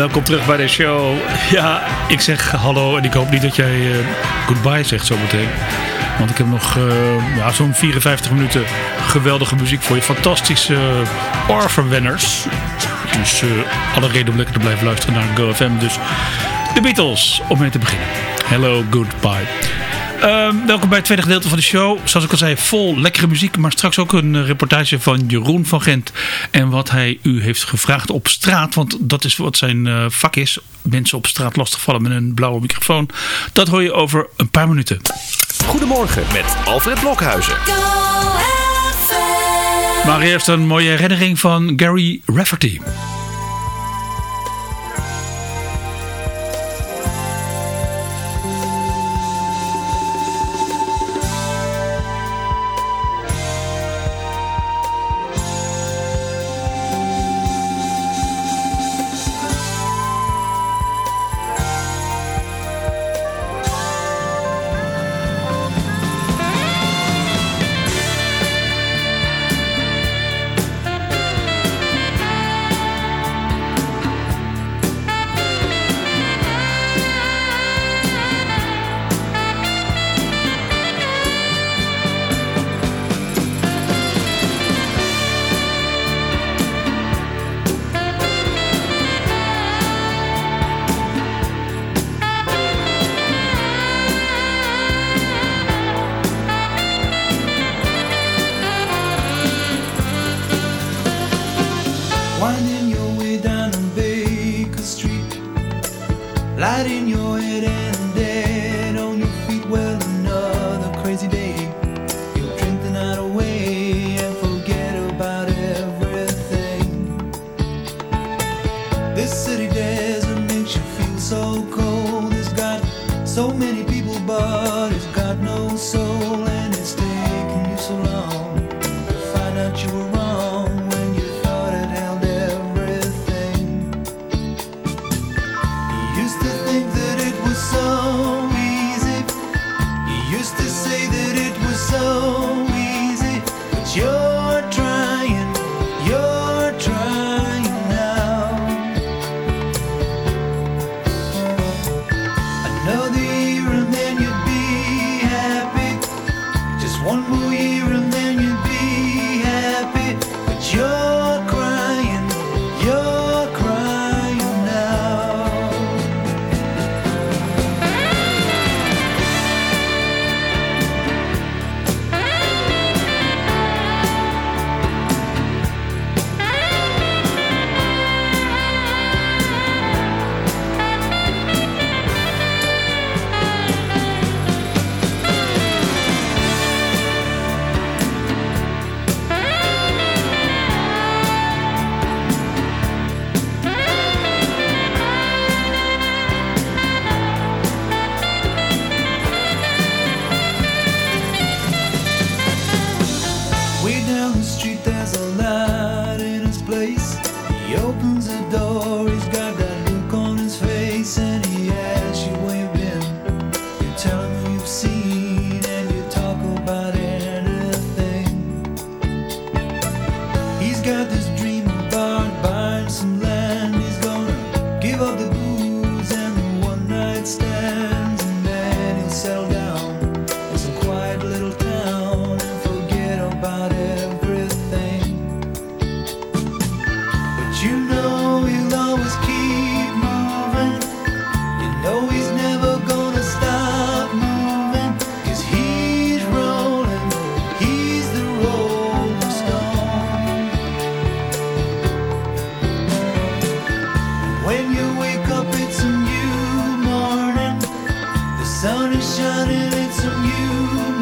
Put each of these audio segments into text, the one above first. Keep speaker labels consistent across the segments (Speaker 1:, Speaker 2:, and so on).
Speaker 1: Welkom terug bij de show. Ja, ik zeg hallo en ik hoop niet dat jij uh, goodbye zegt zometeen. Want ik heb nog uh, ja, zo'n 54 minuten geweldige muziek voor je. Fantastische uh, Orphan-wenners. Dus uh, alle reden om lekker te blijven luisteren naar GoFM. Dus de Beatles, om mee te beginnen. Hello, goodbye. Um, welkom bij het tweede gedeelte van de show. Zoals ik al zei, vol lekkere muziek. Maar straks ook een reportage van Jeroen van Gent. En wat hij u heeft gevraagd op straat. Want dat is wat zijn uh, vak is. Mensen op straat lastigvallen met een blauwe microfoon. Dat hoor je over een paar minuten.
Speaker 2: Goedemorgen met Alfred Blokhuizen.
Speaker 1: Maar eerst een mooie herinnering van Gary Rafferty.
Speaker 3: ransom you.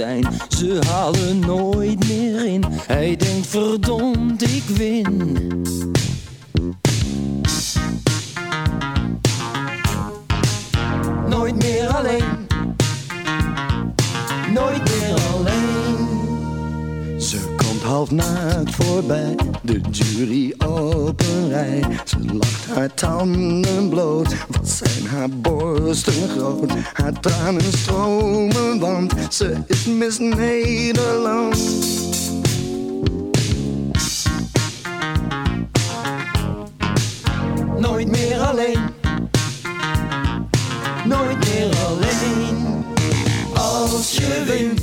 Speaker 3: Zijn, ze tranen stromen, want ze is Miss Nederland. Nooit meer alleen. Nooit meer alleen. Als je wint,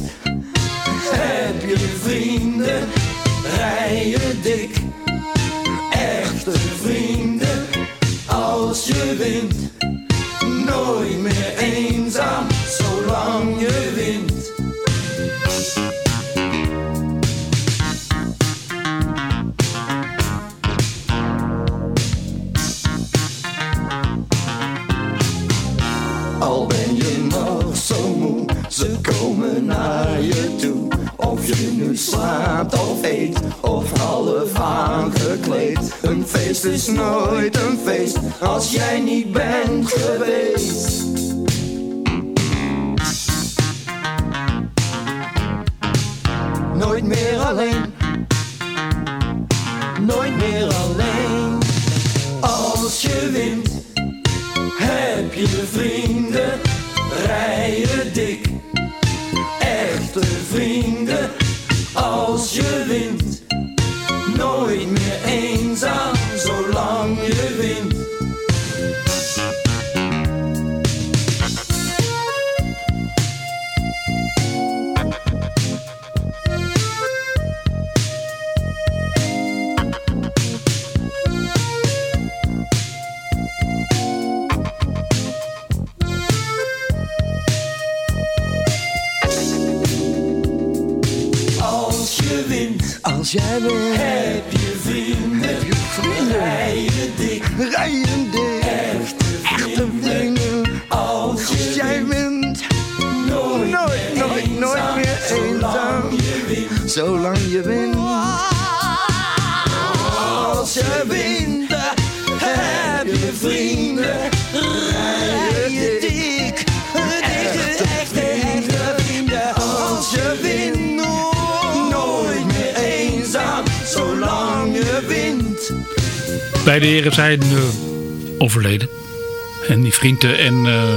Speaker 3: feest is nooit een feest, als jij niet bent geweest. Nooit meer alleen, nooit meer alleen. Als je wint Wint, Als
Speaker 4: jij wint,
Speaker 3: heb je vrienden,
Speaker 4: heb je vrienden.
Speaker 3: rij je dik.
Speaker 4: Rijden dik,
Speaker 3: Echte
Speaker 4: echte
Speaker 3: vrienden,
Speaker 4: vrienden.
Speaker 3: als
Speaker 4: Als jij
Speaker 3: wint, nooit,
Speaker 4: nooit, nooit, nooit meer eenzaam.
Speaker 3: Zolang je wint,
Speaker 5: Beide heren zijn eh, overleden. En die vrienden en eh,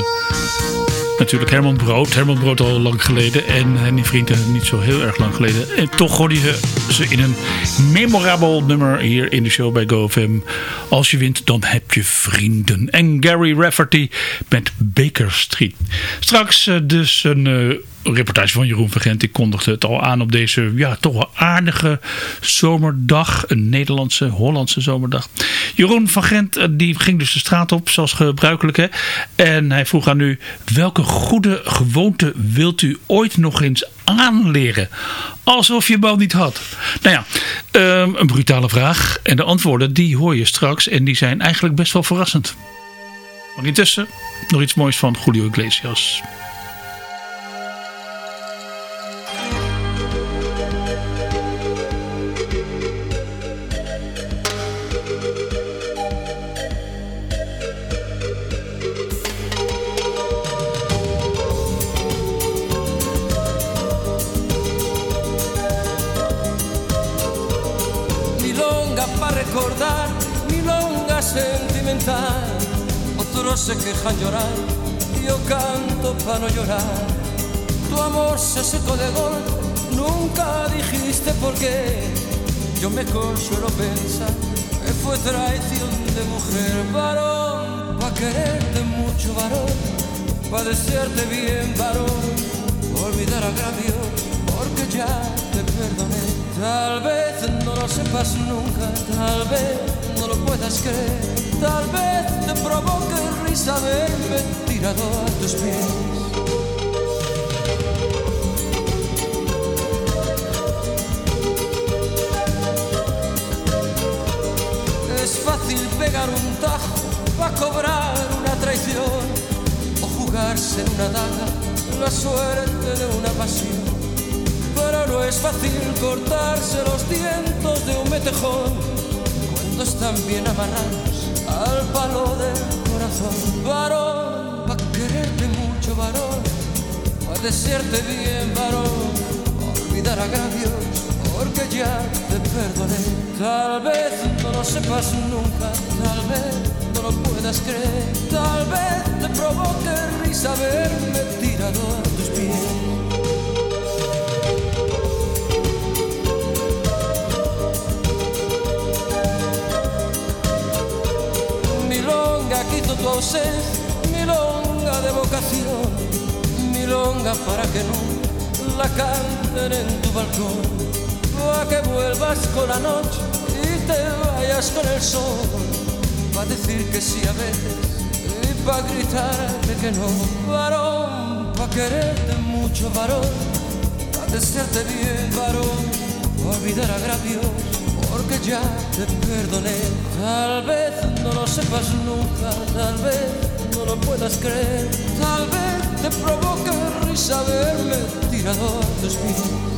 Speaker 5: natuurlijk Herman Brood. Herman Brood al lang geleden. En Henny Vrienden niet zo heel erg lang geleden. En toch hoorde je ze in een memorabel nummer hier in de show bij GoFM. Als je wint, dan heb je vrienden. En Gary Rafferty met Baker Street. Straks eh, dus een... reportage van Jeroen Vergent. Die kondigde het al aan op deze ja, toch wel aardige zomerdag. Een Nederlandse, Hollandse zomerdag. Jeroen van Gent eh, die ging dus de straat op, zoals gebruikelijk. Hè? En hij vroeg aan u, welke goede gewoonte wilt u ooit nog eens aanleren? Alsof je hem al niet had. Nou ja, ehm, een brutale vraag. En de antwoorden die hoor je straks. En die zijn eigenlijk best wel verrassend. Maar intussen nog iets moois van Julio Iglesias.
Speaker 6: Recordar, milonga sentimental. Otros se quejan llorar, yo canto para no llorar. Tu amor se secó de golpe, nunca dijiste por qué. Yo me consuelo pensar que fue traición de mujer, varón, pa' quererte mucho, varón, pa' desearte bien, varón, olvidar agravio, porque ya te perdoné. Tal vez no lo sepas nunca, tal vez no lo puedas creer, tal vez te provoque risa verme tirado a tus pies. Es fácil cobrar una traición o jugarse en una daga la suerte de una pasión. Es fácil cortarse los dientes de un metejón. Cuando están bien amarrados al palo del corazón. Varón, pa' quererte mucho, varón, pa' desearte bien, varón, olvidar agravios, porque ya te perdoné. Tal vez no lo sepas nunca, tal vez no lo puedas creer, tal vez te provoque risa verme tirado tu ausencia, milonga de vocación, milonga para que no la canten en tu balcón, para que vuelvas con la noche y te vayas con el sol, para decir que sí a veces y para gritarte que no, varón, para quererte mucho, varón, para desearte bien, varón, olvidar agravios porque ya te perdoné. Tal vez no lo sepas nunca, tal vez no lo puedas creer, tal vez te provoque risa verme tirado a tus pies.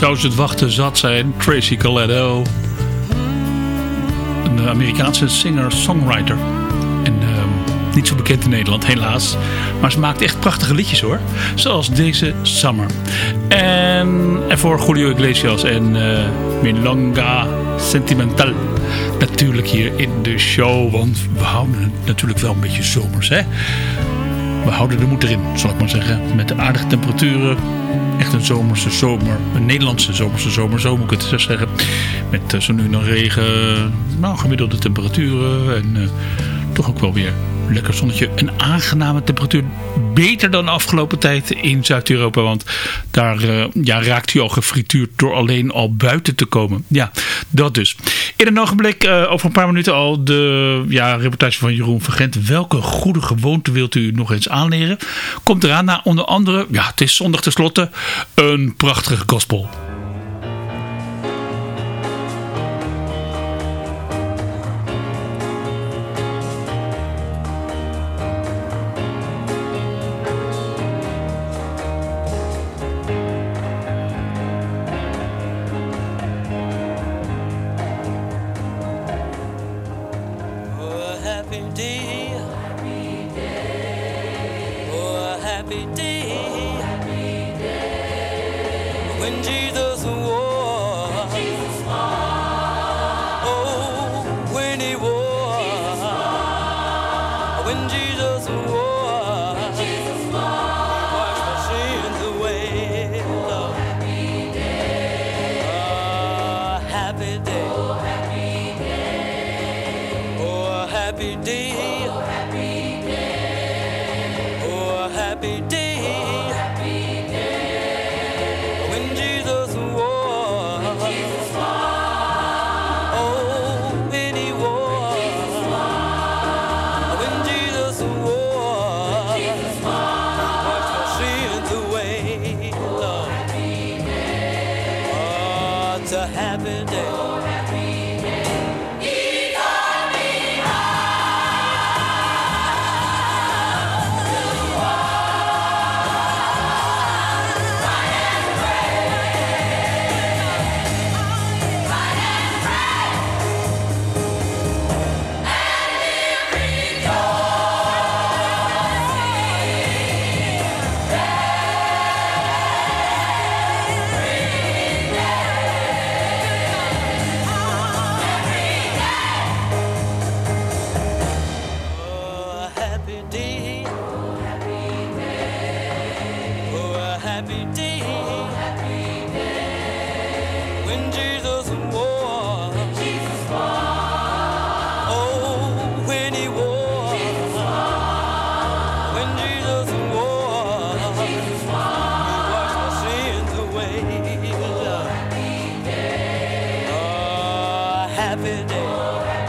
Speaker 5: Zou ze het wachten zat zijn. Tracy Coletto. Een Amerikaanse singer-songwriter. En ehm, niet zo bekend in Nederland, helaas. Maar ze maakt echt prachtige liedjes hoor. Zoals deze Summer. En ervoor Julio Iglesias en uh, Milonga Sentimental. Natuurlijk hier in de show. Want we houden het natuurlijk wel een beetje zomers hè. We houden de moed erin, zal ik maar zeggen. Met de aardige temperaturen echt een zomerse zomer. Een Nederlandse zomerse zomer, zo moet ik het zeggen. Met uh, zo nu nog regen, nou, gemiddelde temperaturen en uh, toch ook wel weer lekker zonnetje. Een aangename temperatuur. Beter dan de afgelopen tijd in Zuid-Europa. Want daar uh, ja, raakt hij al gefrituurd door alleen al buiten te komen. Ja, dat dus. In een ogenblik, uh, over een paar minuten al, de ja, reportage van Jeroen Vergent. Welke goede gewoonte wilt u nog eens aanleren? Komt eraan na onder andere, ja, het is zondag tenslotte, een prachtige gospel. Jesus was. Jesus was. happy.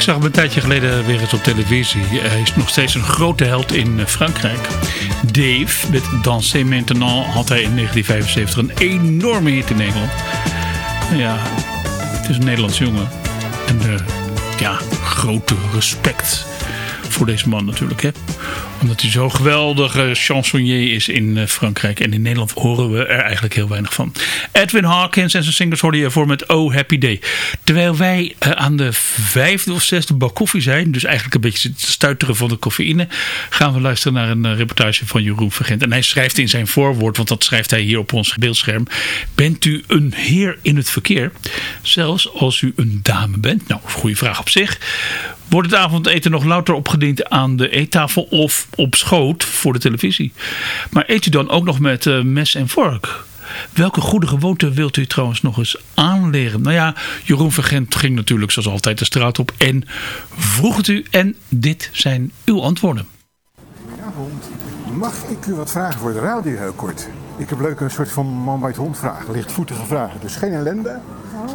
Speaker 5: Zag hem een tijdje geleden weer eens op televisie. Hij is nog steeds een grote held in eh, Frankrijk. Dave, met Danser Maintenant, had hij in 1975 een enorme hit in Nederland. Ja, het is een Nederlands jongen. En uh, ja, grote respect voor deze man natuurlijk. Hè? Omdat hij zo geweldig chansonnier is in eh, Frankrijk. En in Nederland horen we er eigenlijk heel weinig van. Edwin Hawkins en zijn singers hoorde je voor met Oh Happy Day. Terwijl wij uh, aan de vijfde of zesde bak koffie zijn. Dus eigenlijk een beetje stuiteren van de cafeïne. Gaan we luisteren naar een uh, reportage van Jeroen Vergent. En hij schrijft in zijn voorwoord. Want dat schrijft hij hier op ons beeldscherm. Bent u een heer in het verkeer? Zelfs als u een dame bent. Nou, goede vraag op zich. Wordt het avondeten nog louter opgediend aan de eettafel of op schoot voor de televisie? Maar eet u dan ook nog met uh, mes en vork? Welke goede gewoonte wilt u trouwens nog eens aanleren? Nou ja, Jeroen Vergent ging natuurlijk zoals altijd de straat op en vroeg het u. En dit zijn uw antwoorden.
Speaker 7: Goedenavond. Mag ik u wat vragen voor de radio heel kort? Ik heb leuk een soort van man bij het hond vragen, lichtvoetige vragen. Dus geen ellende,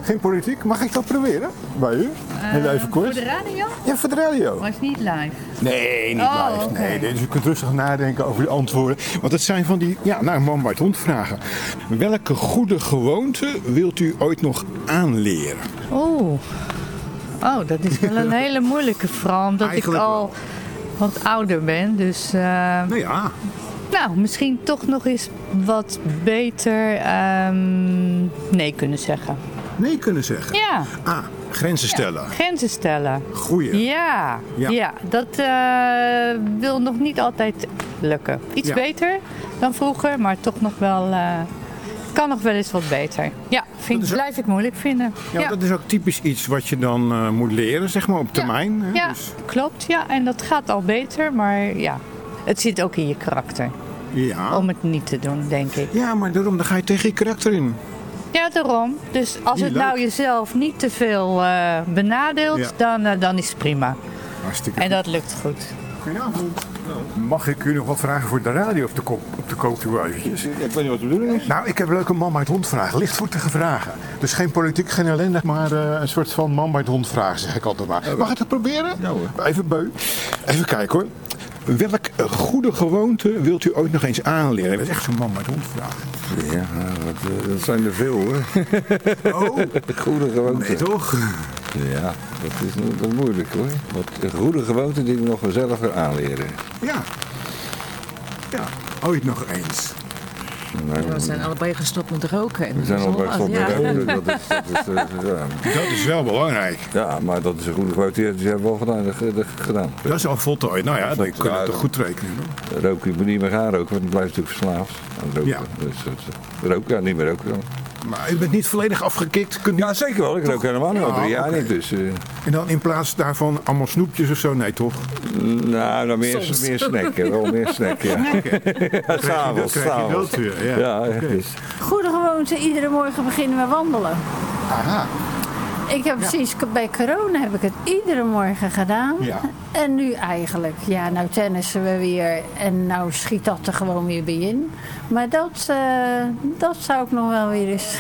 Speaker 7: geen politiek. Mag ik dat proberen bij u? Heel
Speaker 8: Uh,
Speaker 7: even kort.
Speaker 8: Voor de radio?
Speaker 7: Ja, voor de radio.
Speaker 8: Maar is niet live.
Speaker 7: Nee, niet
Speaker 8: Oh,
Speaker 7: live. Nee, dus u kunt rustig nadenken over uw antwoorden. Want het zijn van die, ja, nou, man bij het hond vragen. Welke goede gewoonte wilt u ooit nog aanleren?
Speaker 8: Oeh. Oh, dat is wel een hele moeilijke vraag. Omdat ik al wat ouder ben. Dus eh,
Speaker 7: Nou ja,
Speaker 8: nou, misschien toch nog eens wat beter ehm, nee kunnen zeggen.
Speaker 7: Nee kunnen zeggen.
Speaker 8: Ja,
Speaker 7: Ah, grenzen stellen.
Speaker 8: grenzen stellen.
Speaker 7: Goeie.
Speaker 8: Ja,
Speaker 7: Ja.
Speaker 8: ja. dat eh, wil nog niet altijd lukken. Iets
Speaker 7: Ja.
Speaker 8: beter dan vroeger, maar toch nog wel... eh, kan nog wel eens wat beter. Ja, vind, blijf ik moeilijk vinden.
Speaker 7: Ja, dat is ook typisch iets wat je dan eh, moet leren, zeg maar, op termijn. hè?
Speaker 8: Ja,
Speaker 7: Dus,
Speaker 8: klopt. Ja, en dat gaat al beter, maar ja, het zit ook in je karakter
Speaker 7: ja.
Speaker 8: om het niet te doen, denk ik.
Speaker 7: ja, maar daarom dan ga je tegen je karakter in.
Speaker 8: Ja, daarom. Dus als het
Speaker 7: Leuk.
Speaker 8: nou jezelf niet te veel eh, benadeelt,
Speaker 7: Ja.
Speaker 8: dan, eh, dan is het prima.
Speaker 7: Hartstikke
Speaker 8: En dat lukt goed.
Speaker 7: Goedenavond. Mag ik u nog wat vragen voor de radio op de, kop, op de koop toe eventjes?
Speaker 9: Ik weet niet wat de bedoeling is.
Speaker 7: Nou, ik heb een leuke man bij het hond vragen. Lichtvoetige vragen. Dus geen politiek, geen ellende, maar eh, een soort van man bij het hond vragen, zeg ik altijd maar. Mag ik het proberen?
Speaker 9: Ja, hoor.
Speaker 7: Even beu. Even kijken hoor. Welk goede gewoonte wilt u ooit nog eens aanleren? Dat is echt zo'n man het hond vragen.
Speaker 9: Ja, eh, dat zijn er veel hoor.
Speaker 7: Oh,
Speaker 9: Goede gewoonten.
Speaker 7: nee toch?
Speaker 9: Ja, dat is, dat is moeilijk hoor. Wat goede gewoonten die we nog zelf gaan aanleren.
Speaker 7: Ja. Ja, ooit nog eens.
Speaker 9: Nou,
Speaker 10: We zijn allebei gestopt met roken. En
Speaker 9: we zijn
Speaker 10: dat
Speaker 9: al
Speaker 10: is
Speaker 9: bij
Speaker 10: wel
Speaker 9: gestopt met
Speaker 10: ja.
Speaker 9: roken, Dat is, dat is, eh, ja.
Speaker 7: Dat is wel belangrijk.
Speaker 9: ja, maar dat is een goede gewoonte. Die hebben we al gedaan. dat- dat- gedaan.
Speaker 7: Dat is al voltooid. Nou ja, dan
Speaker 9: Voltooid.
Speaker 7: kunnen we toch goed rekenen.
Speaker 9: Roken, je moet niet meer gaan roken, want dan blijf je natuurlijk verslaafd aan roken.
Speaker 7: Ja.
Speaker 9: Dus, dat- roken, ja, niet meer roken dan.
Speaker 7: Maar u bent niet volledig afgekikt. Kunt u-
Speaker 9: Ja, zeker wel. Ik rook helemaal niet al drie
Speaker 7: Ja,
Speaker 9: jaar niet. Dus, eh,
Speaker 7: En dan in plaats daarvan allemaal snoepjes of zo? Nee, toch?
Speaker 9: nou, nou meer,
Speaker 10: Soms.
Speaker 9: meer snacken. Wel meer snacken, ja. ja s'avonds, s'avonds.
Speaker 7: weer, ja.
Speaker 9: Ja, dus.
Speaker 11: Goede gewoonte, iedere morgen beginnen we wandelen.
Speaker 7: Aha.
Speaker 11: Ik heb precies bij corona heb ik het iedere morgen gedaan.
Speaker 7: Ja.
Speaker 11: En nu eigenlijk, ja, nou tennissen we weer en nou schiet dat er gewoon weer bij in. Maar dat, eh, dat zou ik nog wel weer eens.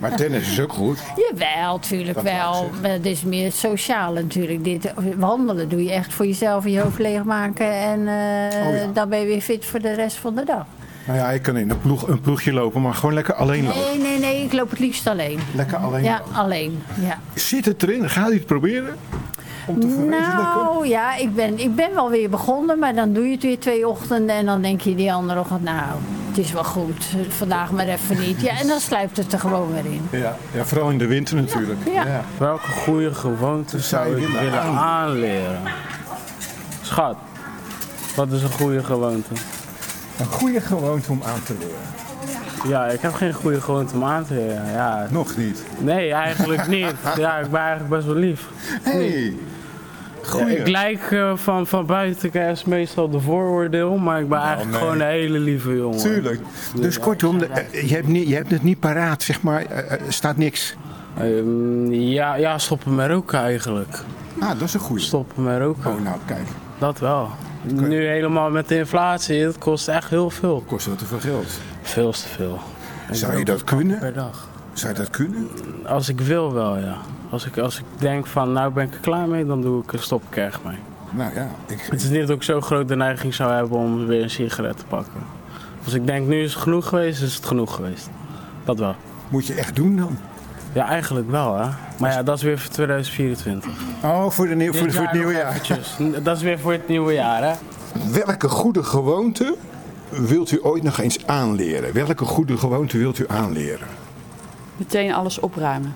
Speaker 7: Maar tennis is ook goed.
Speaker 11: Jawel, tuurlijk
Speaker 7: Dat
Speaker 11: wel. Maar Het is meer sociaal natuurlijk. Dit, wandelen doe je echt voor jezelf je hoofd leegmaken. En
Speaker 7: Oh ja.
Speaker 11: dan ben je weer fit voor de rest van de dag.
Speaker 7: Nou ja, ik kan in een, ploeg, een ploegje lopen, maar gewoon lekker alleen lopen.
Speaker 11: Nee, nee, nee, ik loop het liefst alleen.
Speaker 7: Lekker alleen
Speaker 11: Ja,
Speaker 7: lopen.
Speaker 11: alleen. Ja.
Speaker 7: Zit het erin? Gaat u het proberen? Om te verwezenlijken?
Speaker 11: Nou ja, ik ben, ik ben wel weer begonnen, maar dan doe je het weer twee ochtenden en dan denk je die andere ochtend, nou, het is wel goed, vandaag maar even niet. Ja, en dan sluipt het er gewoon weer in.
Speaker 7: Ja, ja, vooral in de winter natuurlijk.
Speaker 11: Ja.
Speaker 12: Welke goede gewoonte zou ik
Speaker 7: willen
Speaker 12: willen aanleren? Schat, wat is een goede gewoonte?
Speaker 7: Een goede gewoonte om aan te leren.
Speaker 12: Ja, ik heb geen goede gewoonte om aan te leren. Ja,
Speaker 7: Nog niet.
Speaker 12: nee, eigenlijk niet. Ja, ik ben eigenlijk best wel lief.
Speaker 7: Hey.
Speaker 12: Ja,
Speaker 7: Goeie.
Speaker 12: ik lijk eh, van, van buiten kijken meestal de vooroordeel, maar ik ben eigenlijk
Speaker 7: nee.
Speaker 12: gewoon een hele lieve jongen.
Speaker 7: Tuurlijk. Dus kortom, de- eh, je, hebt niet, je hebt het niet paraat, zeg maar. eh, eh, staat niks.
Speaker 12: Ehm, ja, ja, stoppen met roken eigenlijk.
Speaker 7: Ah, dat is een goede.
Speaker 12: Stoppen met roken,
Speaker 7: Oh, nou, kijk.
Speaker 12: dat wel. Nu helemaal met de inflatie, het kost echt heel veel.
Speaker 7: Kost dat te veel geld?
Speaker 12: Veel te veel.
Speaker 7: Zou je dat kunnen?
Speaker 12: Per dag.
Speaker 7: Zou je dat kunnen?
Speaker 12: Als ik wil wel, ja. Als ik, als ik denk van, nou ben ik er klaar mee, dan doe ik, stop ik er echt mee.
Speaker 7: Nou ja, ik,
Speaker 12: Het is niet dat ik zo groot de neiging zou hebben om weer een sigaret te pakken. Als ik denk, nu is het genoeg geweest, is het genoeg geweest. Dat wel.
Speaker 7: moet je echt doen dan.
Speaker 12: Ja, eigenlijk wel, hè. Maar ja, dat is weer voor 2024.
Speaker 7: Oh, voor, de nieuw, voor, het nieuwe jaar.
Speaker 12: eventjes. Dat is weer voor het nieuwe jaar, hè.
Speaker 7: Welke goede gewoonte wilt u ooit nog eens aanleren? Welke goede gewoonte wilt u aanleren?
Speaker 13: Meteen alles opruimen.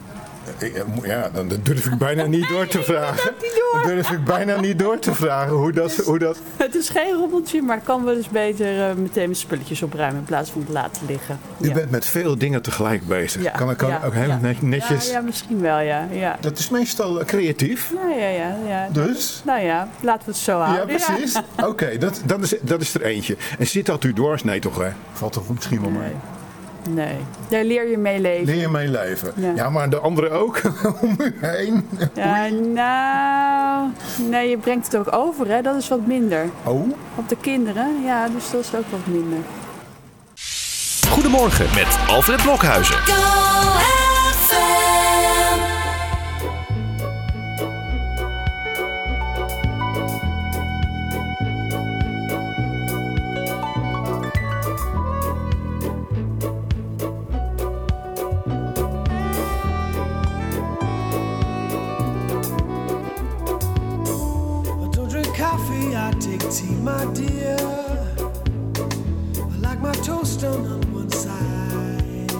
Speaker 7: Eh, Ja, dan durf ik bijna niet door te vragen. Dan durf ik bijna niet door te vragen hoe dat... Hoe dat...
Speaker 13: Het is geen rommeltje, maar kan wel eens beter eh, meteen mijn spulletjes opruimen in plaats van het laten liggen.
Speaker 7: U
Speaker 13: Ja.
Speaker 7: bent met veel dingen tegelijk bezig.
Speaker 13: Ja,
Speaker 7: Kan ik kan
Speaker 13: ja,
Speaker 7: ook heel
Speaker 13: ja.
Speaker 7: net- netjes...
Speaker 13: Ja, ja, misschien wel, ja. ja.
Speaker 7: Dat is meestal eh, creatief.
Speaker 13: Ja, ja, ja, ja.
Speaker 7: Dus?
Speaker 13: Nou ja, laten we het zo
Speaker 7: Ja,
Speaker 13: houden.
Speaker 7: precies. Oké, dat, dat, is, dat is er eentje. En zit dat u dwars? Nee toch, hè? Valt toch misschien wel mee.
Speaker 13: Nee. Daar leer je mee leven.
Speaker 7: Leer je mee leven.
Speaker 13: Ja.
Speaker 7: Ja, maar de anderen ook om u heen.
Speaker 13: Ja, nou, nee, je brengt het ook over, hè. Dat is wat minder.
Speaker 7: Oh?
Speaker 13: Op de kinderen, ja, dus dat is ook wat minder.
Speaker 2: Goedemorgen met Alfred Blokhuizen.
Speaker 14: Take tea, my dear. I like my toast done on one side.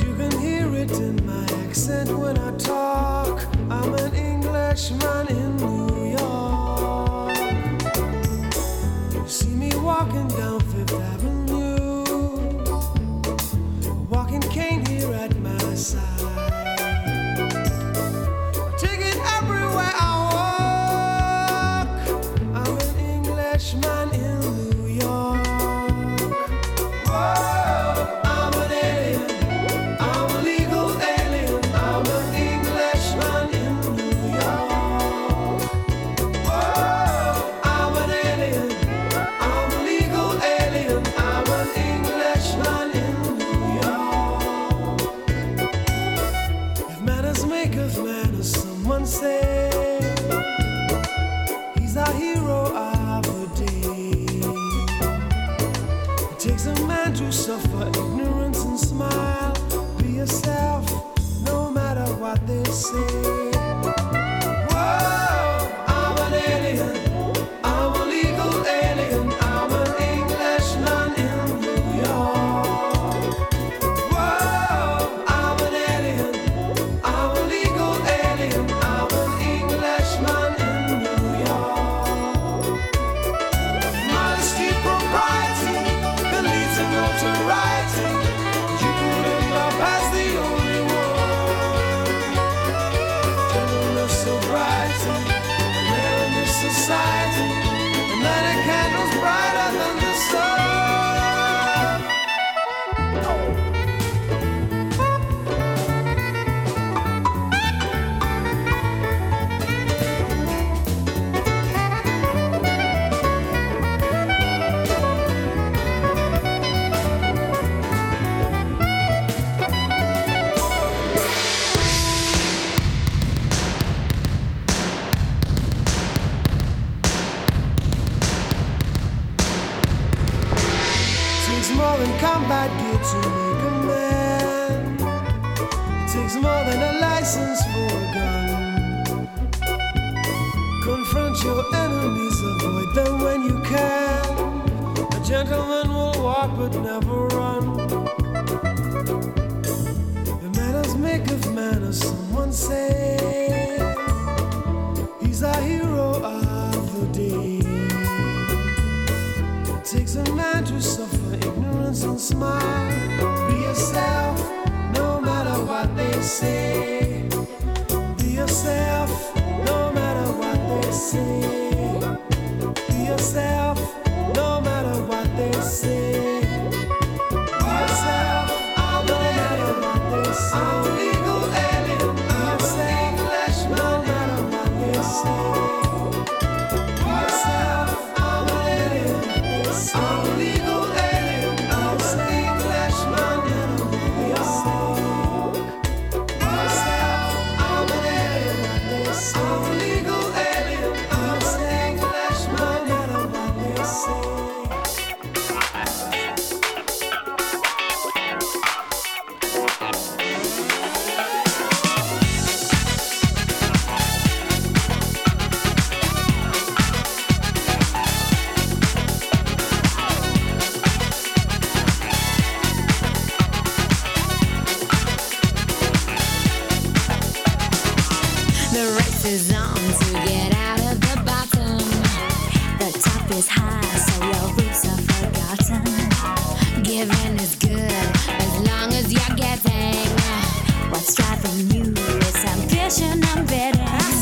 Speaker 14: You can hear it in my accent when I talk. I'm an Englishman in New York. You see me walking down Fifth Avenue, gentleman will walk but never run. The manners make of manners, someone say. He's our hero of the day. It takes a man to suffer ignorance and smile. Be yourself, no matter what they say. Be yourself, no matter what they say. Be yourself,
Speaker 2: Ask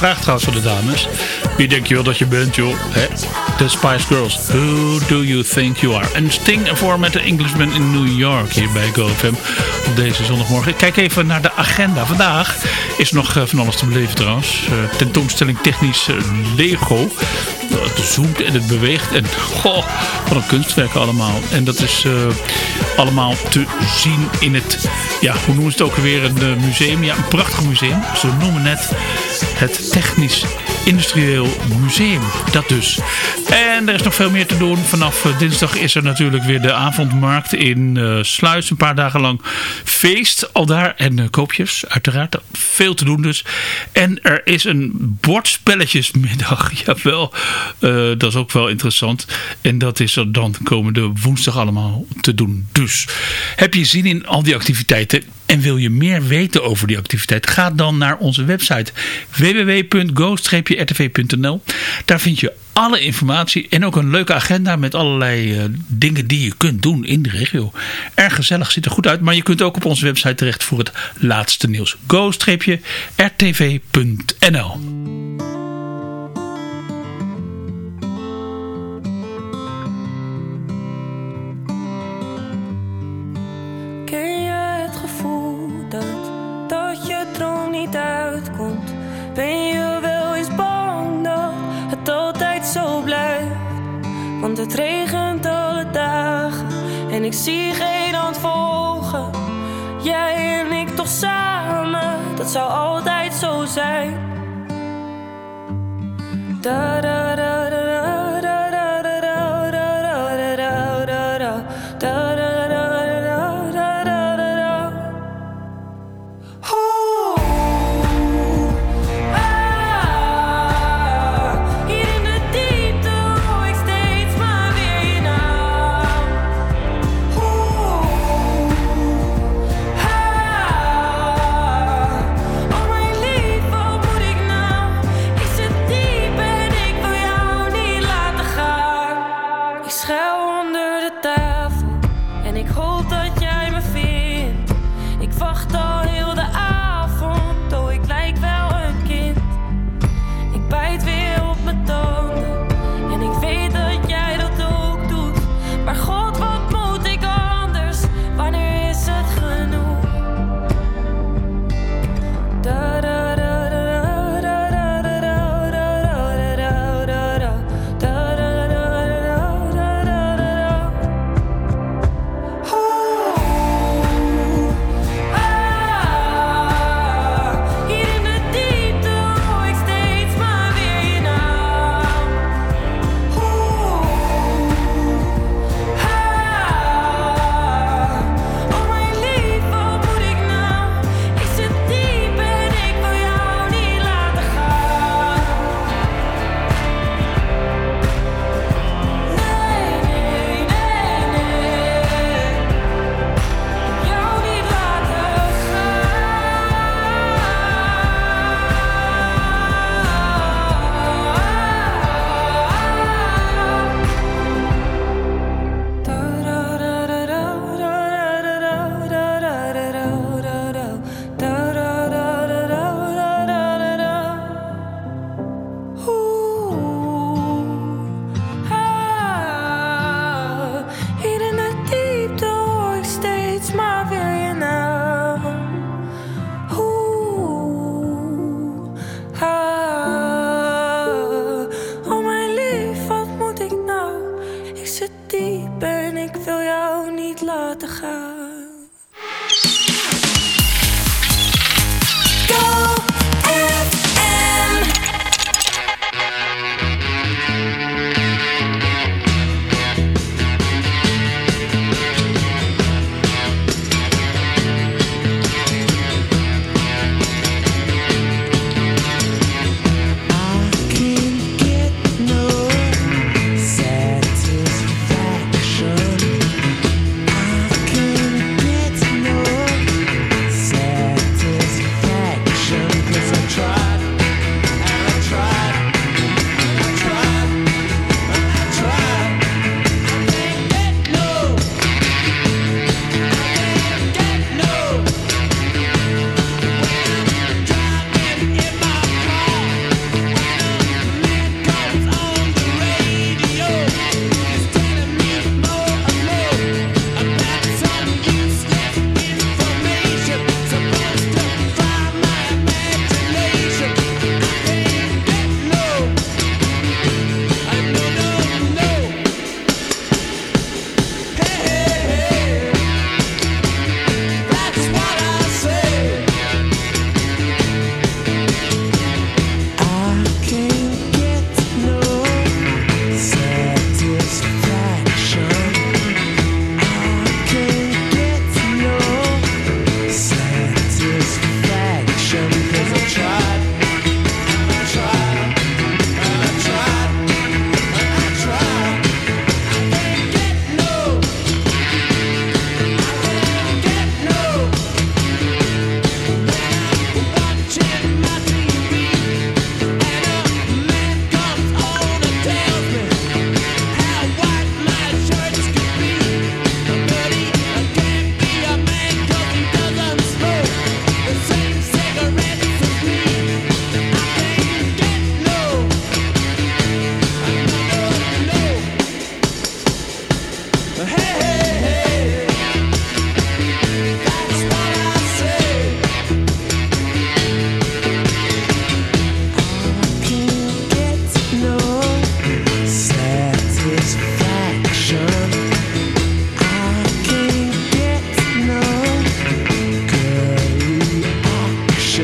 Speaker 2: vraag trouwens voor de dames. Wie denk je wel dat je bent, joh? Hè? De Spice Girls. Who do you think you are? En Sting ervoor met de Englishman in New York hier bij GoFM op deze zondagmorgen. Kijk even naar de agenda. Vandaag is nog eh, van alles te beleven trouwens. Eh, tentoonstelling technisch eh, Lego. Het zoomt en het beweegt. En goh, wat een kunstwerk allemaal. En dat is eh, allemaal te zien in het, ja, hoe noemen ze het ook alweer? Een eh, museum. Ja, een prachtig museum. Ze noemen het het Technisch Industrieel Museum. Dat dus. En er is nog veel meer te doen. Vanaf eh, dinsdag is er natuurlijk weer de avondmarkt in eh, Sluis. Een paar dagen lang feest al daar. En eh, koopjes, uiteraard. Veel te doen dus. En er is een bordspelletjesmiddag. Jawel, eh, dat is ook wel interessant. En dat is er dan komende woensdag allemaal te doen. Dus heb je zin in al die activiteiten? En wil je meer weten over die activiteit? Ga dan naar onze website www.go-rtv.nl Daar vind je alle informatie en ook een leuke agenda met allerlei eh, dingen die je kunt doen in de regio. Erg gezellig, ziet er goed uit. Maar je kunt ook op onze website terecht voor het laatste nieuws. go-rtv.nl
Speaker 15: ik zie geen volgen. Jij en ik toch samen, dat zou altijd zo zijn.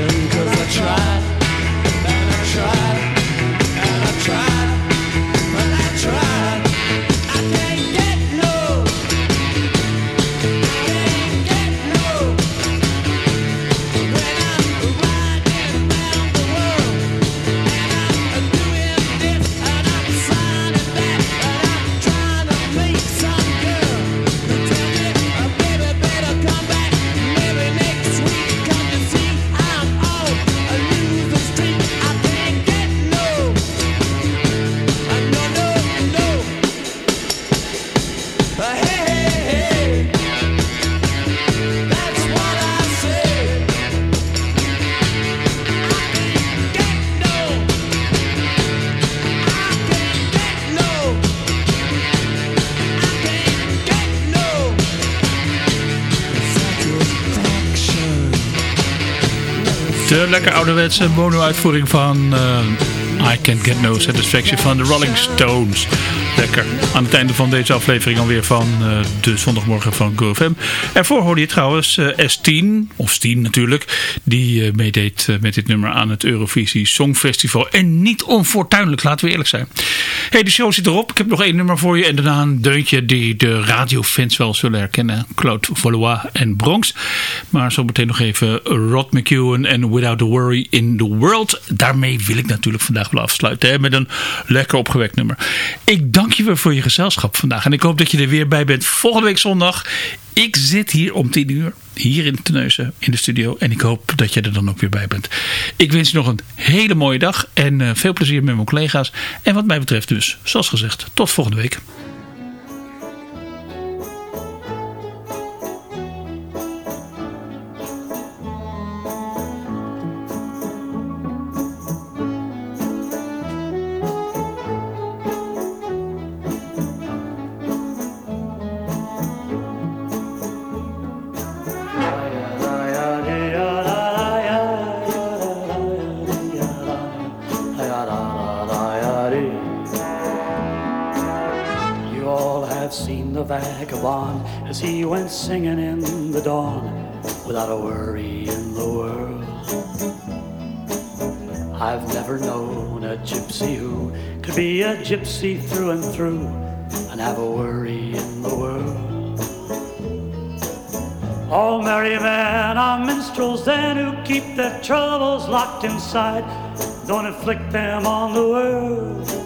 Speaker 15: take go
Speaker 5: ouderwetse mono-uitvoering van uh, I Can't Get No Satisfaction van de Rolling Stones. Lekker. Aan het einde van deze aflevering alweer van uh, de zondagmorgen van GoFM. Ervoor hoorde je trouwens uh, S10, of Steen natuurlijk, die meedeed met dit nummer aan het Eurovisie Songfestival. En niet onfortuinlijk, laten we eerlijk zijn. Hey, de show zit erop. Ik heb nog één nummer voor je en daarna een deuntje die de radiofans wel zullen herkennen. Claude Valois en Bronx. Maar zo meteen nog even Rod McEwen en Without a Worry in the World. Daarmee wil ik natuurlijk vandaag wel afsluiten. Hè, met een lekker opgewekt nummer. Ik dank je weer voor je gezelschap vandaag. En ik hoop dat je er weer bij bent volgende week zondag. Ik zit hier om 10 uur. Hier in Teneuzen in de studio. En ik hoop dat je er dan ook weer bij bent. Ik wens je nog een hele mooie dag. En uh, veel plezier met mijn collega's. En wat mij betreft dus, zoals gezegd, tot volgende week.
Speaker 16: Singing in the dawn without a worry in the world. I've never known a gypsy who could be a gypsy through and through and have a worry in the world. All merry men are minstrels then who keep their troubles locked inside, don't inflict them on the world.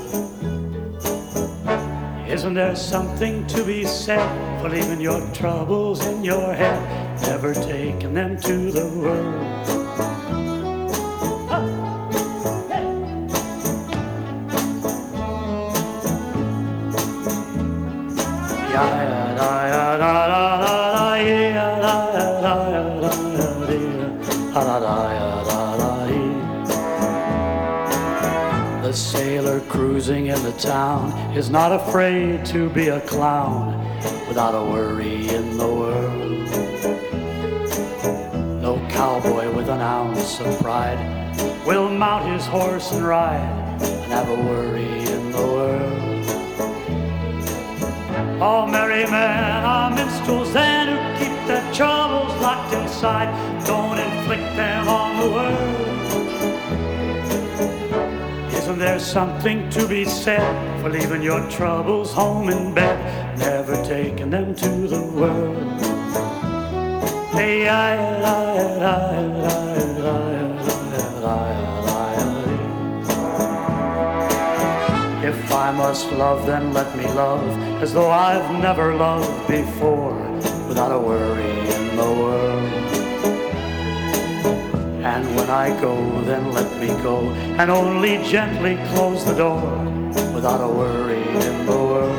Speaker 16: Isn't there something to be said for leaving your troubles in your head, never taking them to the world? In the town is not afraid to be a clown without a worry in the world. No cowboy with an ounce of pride will mount his horse and ride and have a worry in the world. All merry men are minstrels then who keep their troubles locked inside, don't inflict them on the world. Isn't something to be said for leaving your troubles home in bed, never taking them to the world? Hey, I, I, I, If I must love, then let me love as though I've never loved before, without a worry in the world. And when I go, then let me go, and only gently close the door, without a worry in the world.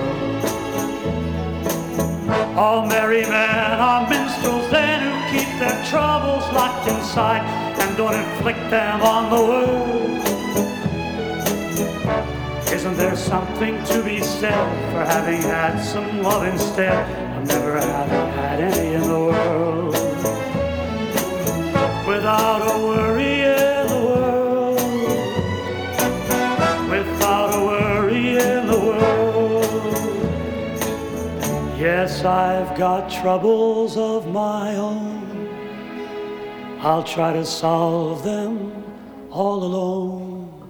Speaker 16: All merry men are minstrels then who keep their troubles locked inside, and don't inflict them on the world. Isn't there something to be said for having had some love instead of never having had any in the world? Without a worry in the world. Without a worry in the world. Yes, I've got troubles of my own. I'll try to solve them all alone.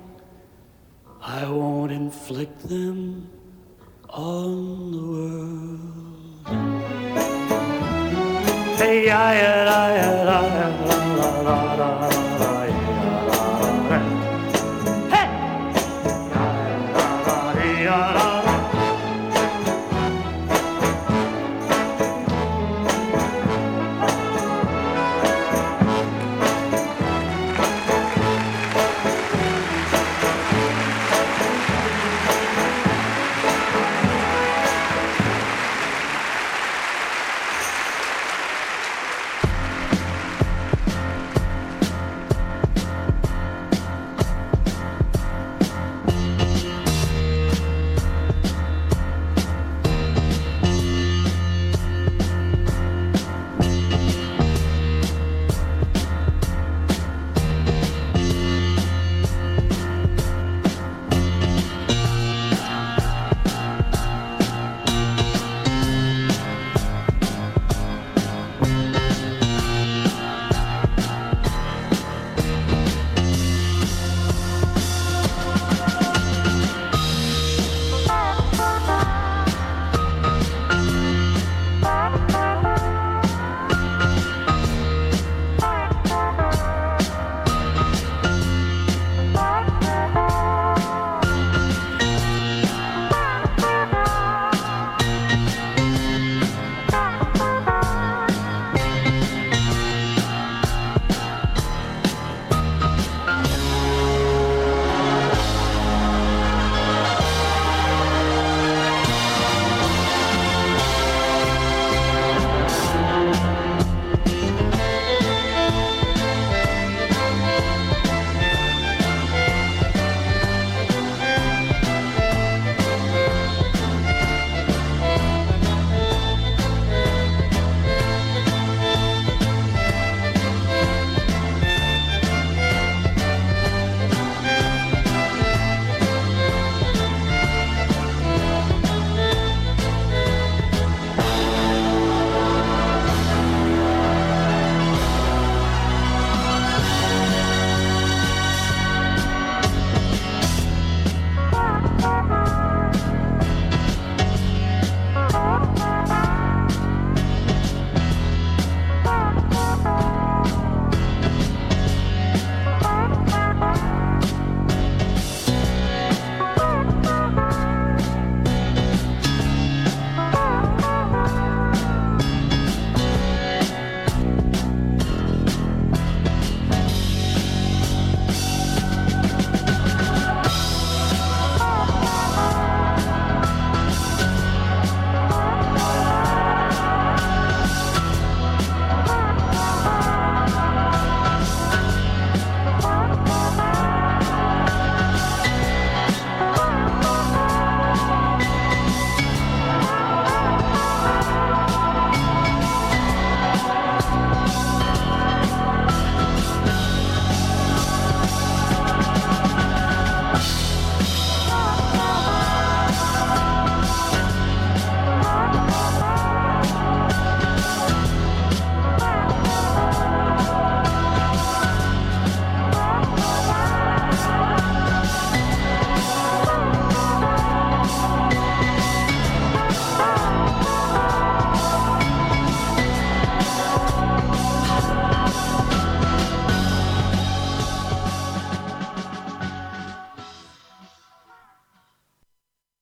Speaker 16: I won't inflict them on the world. Hey, I, I, I, I, I, I, I, I, I.